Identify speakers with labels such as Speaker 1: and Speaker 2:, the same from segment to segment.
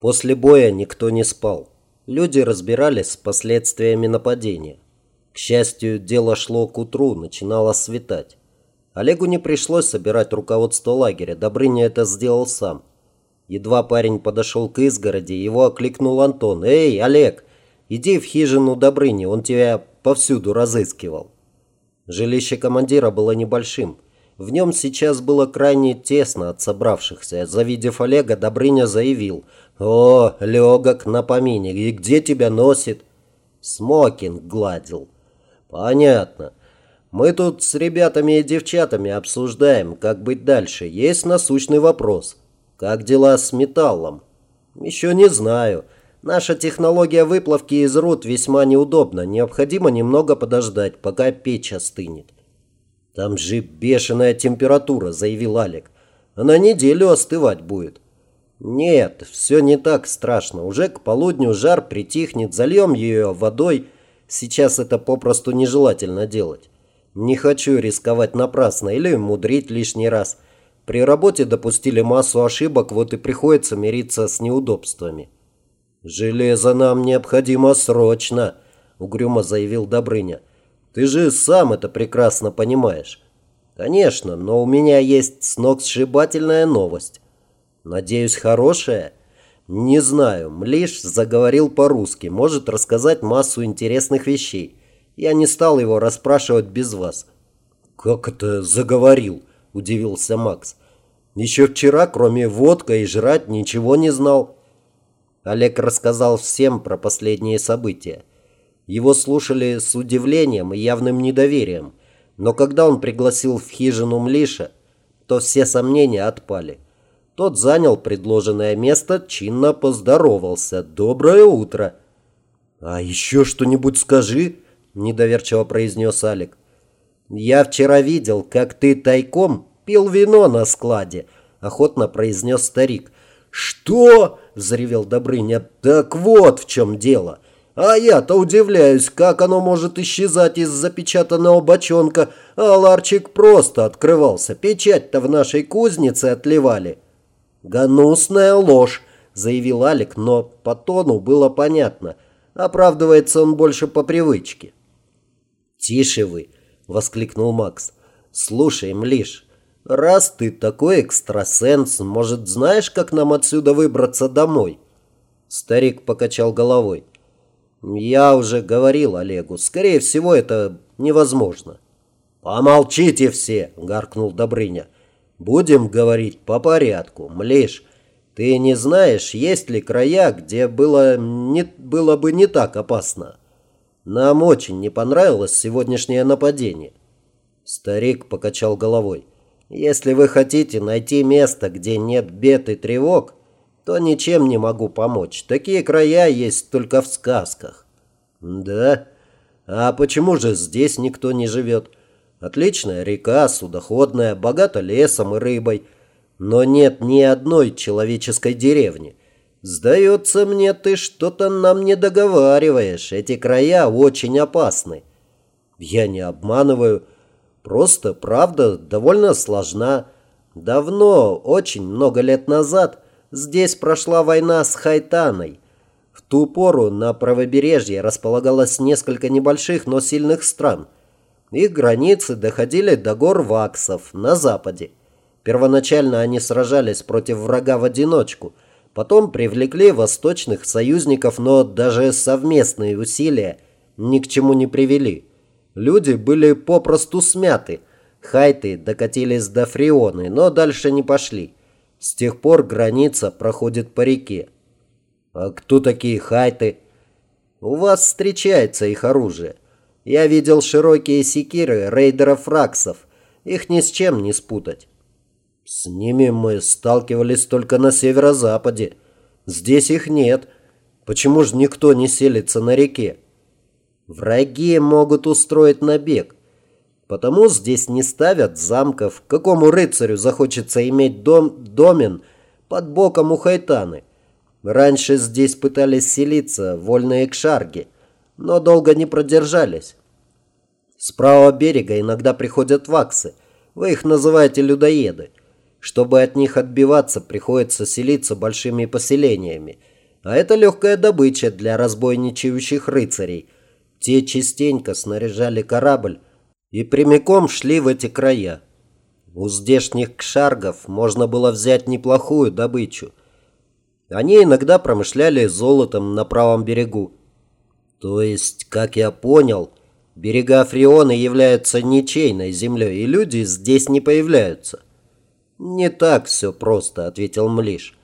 Speaker 1: После боя никто не спал. Люди разбирались с последствиями нападения. К счастью, дело шло к утру, начинало светать. Олегу не пришлось собирать руководство лагеря, Добрыня это сделал сам. Едва парень подошел к изгороди, его окликнул Антон. «Эй, Олег, иди в хижину Добрыни, он тебя повсюду разыскивал». Жилище командира было небольшим. В нем сейчас было крайне тесно от собравшихся. Завидев Олега, Добрыня заявил. «О, легок на помине, и где тебя носит?» Смокинг гладил. «Понятно. Мы тут с ребятами и девчатами обсуждаем, как быть дальше. Есть насущный вопрос. Как дела с металлом?» «Еще не знаю. Наша технология выплавки из руд весьма неудобна. Необходимо немного подождать, пока печь остынет». «Там же бешеная температура», — заявил Алик. «Она неделю остывать будет». «Нет, все не так страшно. Уже к полудню жар притихнет, зальем ее водой. Сейчас это попросту нежелательно делать. Не хочу рисковать напрасно или мудрить лишний раз. При работе допустили массу ошибок, вот и приходится мириться с неудобствами». «Железо нам необходимо срочно», — угрюмо заявил Добрыня. «Ты же сам это прекрасно понимаешь». «Конечно, но у меня есть сногсшибательная новость». Надеюсь, хорошая? Не знаю, Млиш заговорил по-русски, может рассказать массу интересных вещей. Я не стал его расспрашивать без вас. Как это заговорил? Удивился Макс. Еще вчера, кроме водка и жрать, ничего не знал. Олег рассказал всем про последние события. Его слушали с удивлением и явным недоверием. Но когда он пригласил в хижину Млиша, то все сомнения отпали. Тот занял предложенное место, чинно поздоровался. «Доброе утро!» «А еще что-нибудь скажи?» – недоверчиво произнес Алик. «Я вчера видел, как ты тайком пил вино на складе», – охотно произнес старик. «Что?» – взревел Добрыня. «Так вот в чем дело. А я-то удивляюсь, как оно может исчезать из запечатанного бочонка, а ларчик просто открывался. Печать-то в нашей кузнице отливали». «Гнусная ложь», – заявил Алик, но по тону было понятно. Оправдывается он больше по привычке. «Тише вы!» – воскликнул Макс. «Слушай, Млиш, раз ты такой экстрасенс, может, знаешь, как нам отсюда выбраться домой?» Старик покачал головой. «Я уже говорил Олегу, скорее всего, это невозможно». «Помолчите все!» – гаркнул Добрыня. Будем говорить по порядку. Млиш, ты не знаешь, есть ли края, где было, не, было бы не так опасно? Нам очень не понравилось сегодняшнее нападение. Старик покачал головой. Если вы хотите найти место, где нет бед и тревог, то ничем не могу помочь. Такие края есть только в сказках. Да? А почему же здесь никто не живет? Отличная река, судоходная, богата лесом и рыбой. Но нет ни одной человеческой деревни. Сдается мне, ты что-то нам не договариваешь. Эти края очень опасны. Я не обманываю. Просто правда довольно сложна. Давно, очень много лет назад, здесь прошла война с Хайтаной. В ту пору на правобережье располагалось несколько небольших, но сильных стран – их границы доходили до гор Ваксов на западе. Первоначально они сражались против врага в одиночку, потом привлекли восточных союзников, но даже совместные усилия ни к чему не привели. Люди были попросту смяты. Хайты докатились до Фрионы, но дальше не пошли. С тех пор граница проходит по реке. А кто такие хайты? У вас встречается их оружие. Я видел широкие секиры рейдеров-раксов. Их ни с чем не спутать. С ними мы сталкивались только на северо-западе. Здесь их нет. Почему же никто не селится на реке? Враги могут устроить набег. Потому здесь не ставят замков. Какому рыцарю захочется иметь дом, домен под боком у Хайтаны? Раньше здесь пытались селиться вольные кшарги – но долго не продержались. С правого берега иногда приходят ваксы. Вы их называете людоеды. Чтобы от них отбиваться, приходится селиться большими поселениями. А это легкая добыча для разбойничающих рыцарей. Те частенько снаряжали корабль и прямиком шли в эти края. У здешних кшаргов можно было взять неплохую добычу. Они иногда промышляли золотом на правом берегу. То есть, как я понял, берега Фриона являются ничейной землей, и люди здесь не появляются. «Не так все просто», — ответил Млиш.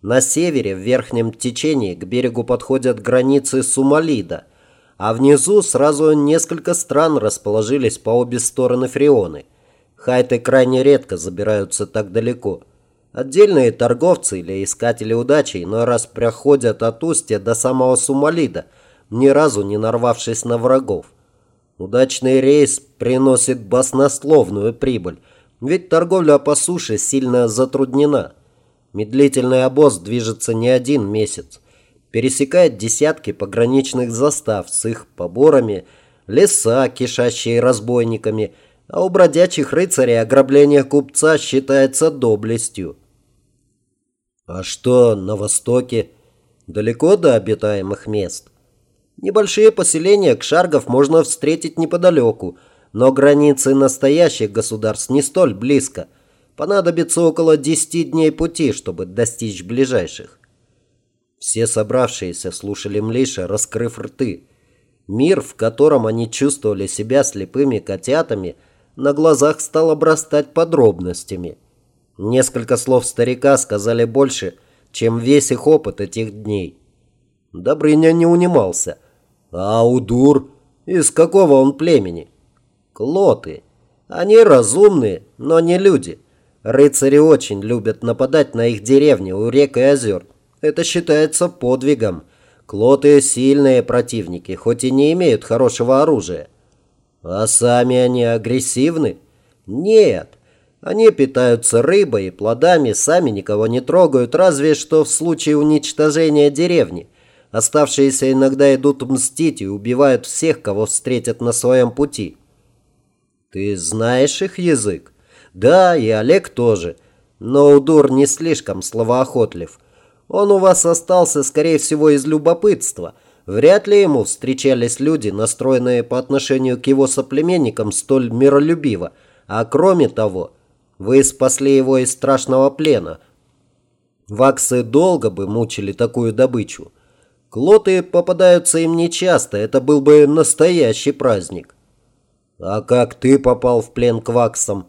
Speaker 1: «На севере, в верхнем течении, к берегу подходят границы Сумалида, а внизу сразу несколько стран расположились по обе стороны Фрионы. Хайты крайне редко забираются так далеко». Отдельные торговцы или искатели удачи но раз проходят от устья до самого Сумалида, ни разу не нарвавшись на врагов. Удачный рейс приносит баснословную прибыль, ведь торговля по суше сильно затруднена. Медлительный обоз движется не один месяц, пересекает десятки пограничных застав с их поборами, леса, кишащие разбойниками, а у бродячих рыцарей ограбление купца считается доблестью. А что на востоке? Далеко до обитаемых мест? Небольшие поселения кшаргов можно встретить неподалеку, но границы настоящих государств не столь близко. Понадобится около 10 дней пути, чтобы достичь ближайших. Все собравшиеся слушали Млиша, раскрыв рты. Мир, в котором они чувствовали себя слепыми котятами, на глазах стал обрастать подробностями – Несколько слов старика сказали больше, чем весь их опыт этих дней. Добрыня не унимался. А Удур? Из какого он племени? Клоты. Они разумные, но не люди. Рыцари очень любят нападать на их деревни у рек и озер. Это считается подвигом. Клоты – сильные противники, хоть и не имеют хорошего оружия. А сами они агрессивны? Нет. Они питаются рыбой и плодами, сами никого не трогают, разве что в случае уничтожения деревни. Оставшиеся иногда идут мстить и убивают всех, кого встретят на своем пути. Ты знаешь их язык? Да, и Олег тоже. Но Удур не слишком словоохотлив. Он у вас остался, скорее всего, из любопытства. Вряд ли ему встречались люди, настроенные по отношению к его соплеменникам столь миролюбиво. А кроме того... Вы спасли его из страшного плена. Ваксы долго бы мучили такую добычу. Клоты попадаются им нечасто, это был бы настоящий праздник. А как ты попал в плен к ваксам?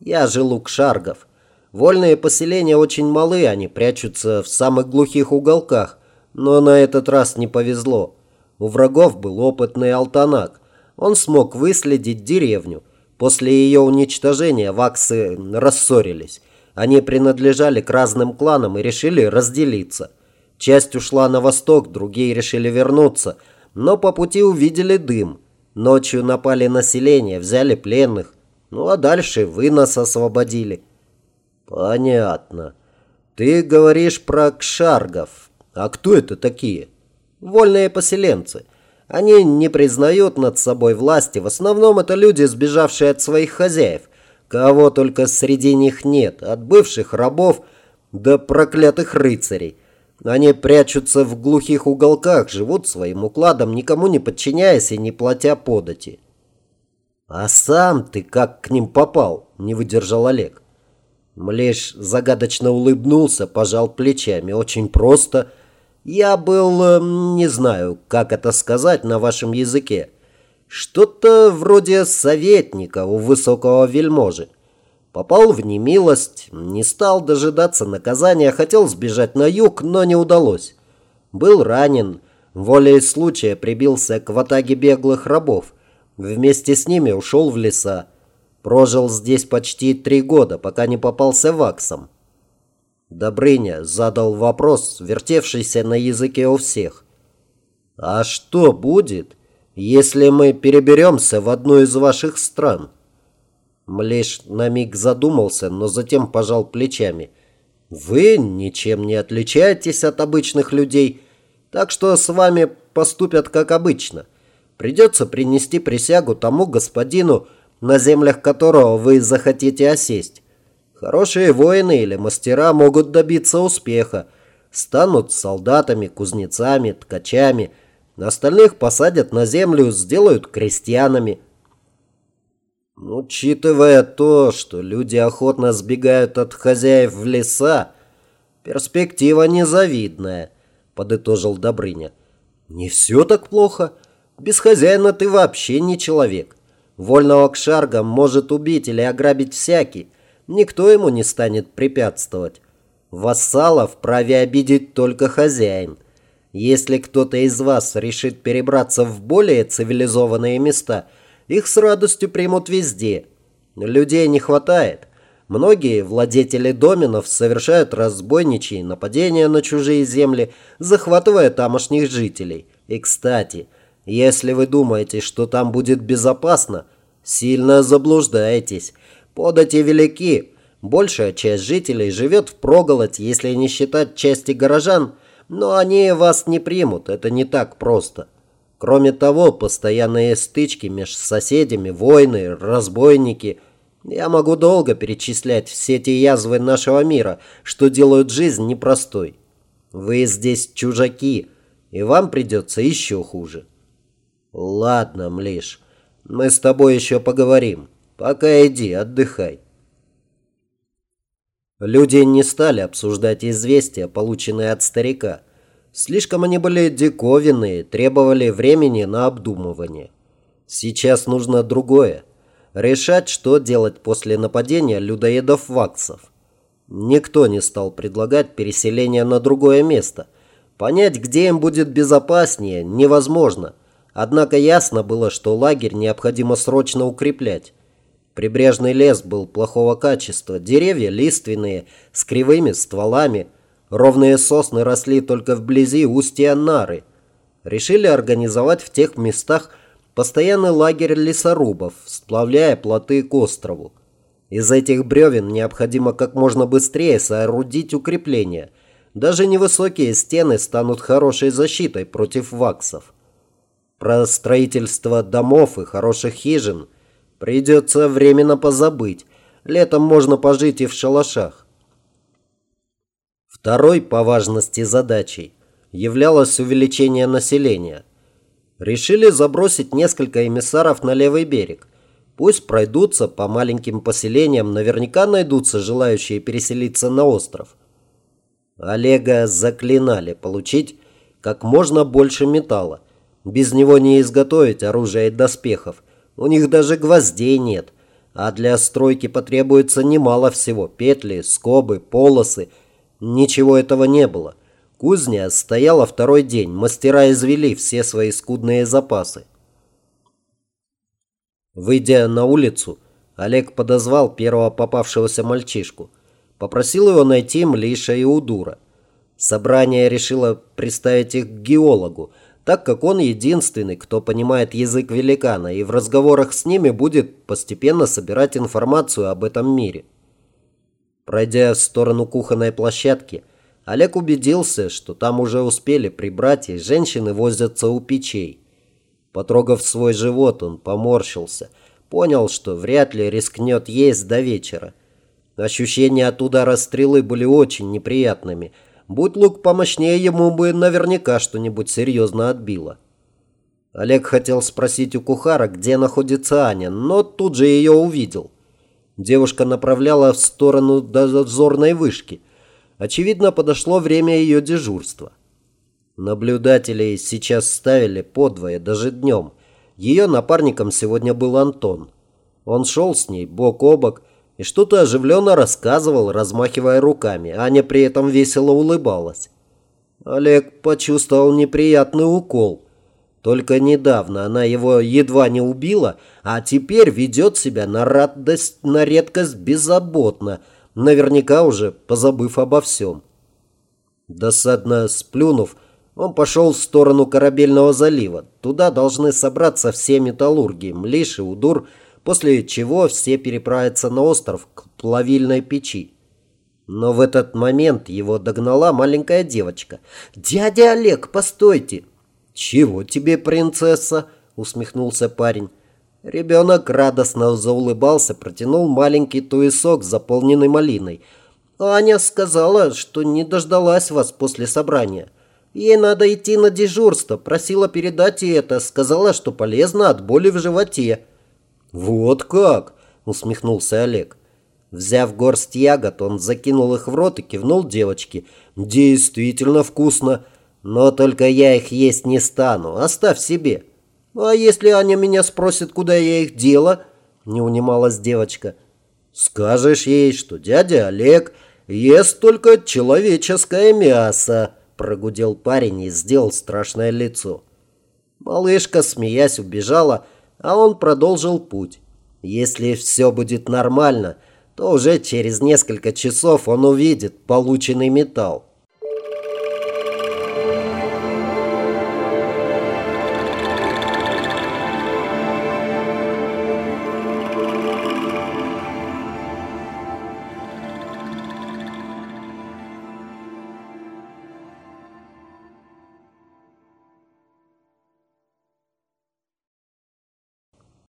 Speaker 1: Я жил у кшаргов. Вольные поселения очень малы, они прячутся в самых глухих уголках. Но на этот раз не повезло. У врагов был опытный алтанак. Он смог выследить деревню. После ее уничтожения ваксы рассорились. Они принадлежали к разным кланам и решили разделиться. Часть ушла на восток, другие решили вернуться, но по пути увидели дым. Ночью напали на селение, взяли пленных. Ну а дальше вы нас освободили. Понятно. Ты говоришь про кшаргов. А кто это такие? Вольные поселенцы. Они не признают над собой власти. В основном это люди, сбежавшие от своих хозяев. Кого только среди них нет. От бывших рабов до проклятых рыцарей. Они прячутся в глухих уголках, живут своим укладом, никому не подчиняясь и не платя подати. «А сам ты как к ним попал?» – не выдержал Олег. Млеш загадочно улыбнулся, пожал плечами. «Очень просто – я был, эм, не знаю, как это сказать на вашем языке. Что-то вроде советника у высокого вельможи. Попал в немилость, не стал дожидаться наказания, хотел сбежать на юг, но не удалось. Был ранен, волей случая прибился к ватаге беглых рабов. Вместе с ними ушел в леса. Прожил здесь почти три года, пока не попался ваксом. Добрыня задал вопрос, вертевшийся на языке у всех. «А что будет, если мы переберемся в одну из ваших стран?» Млеш на миг задумался, но затем пожал плечами. «Вы ничем не отличаетесь от обычных людей, так что с вами поступят как обычно. Придется принести присягу тому господину, на землях которого вы захотите осесть. Хорошие воины или мастера могут добиться успеха. Станут солдатами, кузнецами, ткачами. Остальных посадят на землю, сделают крестьянами. Учитывая то, что люди охотно сбегают от хозяев в леса, перспектива незавидная, подытожил Добрыня. Не все так плохо. Без хозяина ты вообще не человек. Вольного кшарга может убить или ограбить всякий. Никто ему не станет препятствовать. Вассала вправе обидеть только хозяин. Если кто-то из вас решит перебраться в более цивилизованные места, их с радостью примут везде. Людей не хватает. Многие владетели доменов совершают разбойничьи нападения на чужие земли, захватывая тамошних жителей. И, кстати, если вы думаете, что там будет безопасно, сильно заблуждаетесь. Подати велики. Большая часть жителей живет в проголодь, если не считать части горожан, но они вас не примут, это не так просто. Кроме того, постоянные стычки между соседями, войны, разбойники. Я могу долго перечислять все те язвы нашего мира, что делают жизнь непростой. Вы здесь чужаки, и вам придется еще хуже. Ладно, Млиш, мы с тобой еще поговорим. Пока иди, отдыхай. Люди не стали обсуждать известия, полученные от старика. Слишком они были диковинные, требовали времени на обдумывание. Сейчас нужно другое. Решать, что делать после нападения людоедов-ваксов. Никто не стал предлагать переселение на другое место. Понять, где им будет безопаснее, невозможно. Однако ясно было, что лагерь необходимо срочно укреплять. Прибрежный лес был плохого качества, деревья лиственные, с кривыми стволами. Ровные сосны росли только вблизи устья Нары. Решили организовать в тех местах постоянный лагерь лесорубов, сплавляя плоты к острову. Из этих бревен необходимо как можно быстрее соорудить укрепления. Даже невысокие стены станут хорошей защитой против ваксов. Про строительство домов и хороших хижин – Придется временно позабыть. Летом можно пожить и в шалашах. Второй по важности задачей являлось увеличение населения. Решили забросить несколько эмиссаров на левый берег. Пусть пройдутся по маленьким поселениям, наверняка найдутся желающие переселиться на остров. Олега заклинали получить как можно больше металла. Без него не изготовить оружие и доспехов – у них даже гвоздей нет. А для стройки потребуется немало всего. Петли, скобы, полосы. Ничего этого не было. Кузня стояла второй день. Мастера извели все свои скудные запасы. Выйдя на улицу, Олег подозвал первого попавшегося мальчишку. Попросил его найти Млиша и Удура. Собрание решило представить их к геологу, так как он единственный, кто понимает язык великана и в разговорах с ними будет постепенно собирать информацию об этом мире. Пройдя в сторону кухонной площадки, Олег убедился, что там уже успели прибрать и женщины возятся у печей. Потрогав свой живот, он поморщился, понял, что вряд ли рискнет есть до вечера. Ощущения от удара стрелы были очень неприятными – Будь лук помощнее, ему бы наверняка что-нибудь серьезно отбило. Олег хотел спросить у кухара, где находится Аня, но тут же ее увидел. Девушка направляла в сторону дозорной вышки. Очевидно, подошло время ее дежурства. Наблюдателей сейчас ставили подвое, даже днем. Ее напарником сегодня был Антон. Он шел с ней бок о бок, и что-то оживленно рассказывал, размахивая руками. Аня при этом весело улыбалась. Олег почувствовал неприятный укол. Только недавно она его едва не убила, а теперь ведет себя на радость, на редкость беззаботно, наверняка уже позабыв обо всем. Досадно сплюнув, он пошел в сторону корабельного залива. Туда должны собраться все металлурги, Млиш Удур – после чего все переправятся на остров к плавильной печи. Но в этот момент его догнала маленькая девочка. «Дядя Олег, постойте!» «Чего тебе, принцесса?» – усмехнулся парень. Ребенок радостно заулыбался, протянул маленький туесок, заполненный малиной. «Аня сказала, что не дождалась вас после собрания. Ей надо идти на дежурство, просила передать ей это, сказала, что полезно от боли в животе».
Speaker 2: «Вот как!» – усмехнулся Олег.
Speaker 1: Взяв горсть ягод, он закинул их в рот и кивнул девочке. «Действительно вкусно, но только я их есть не стану, оставь себе». «А если Аня меня спросит, куда я их дела?» – не унималась девочка.
Speaker 2: «Скажешь ей, что дядя Олег ест только человеческое мясо», – прогудел парень и сделал страшное лицо.
Speaker 1: Малышка, смеясь, убежала, а он продолжил путь. Если все будет нормально, то уже через несколько часов он увидит полученный металл.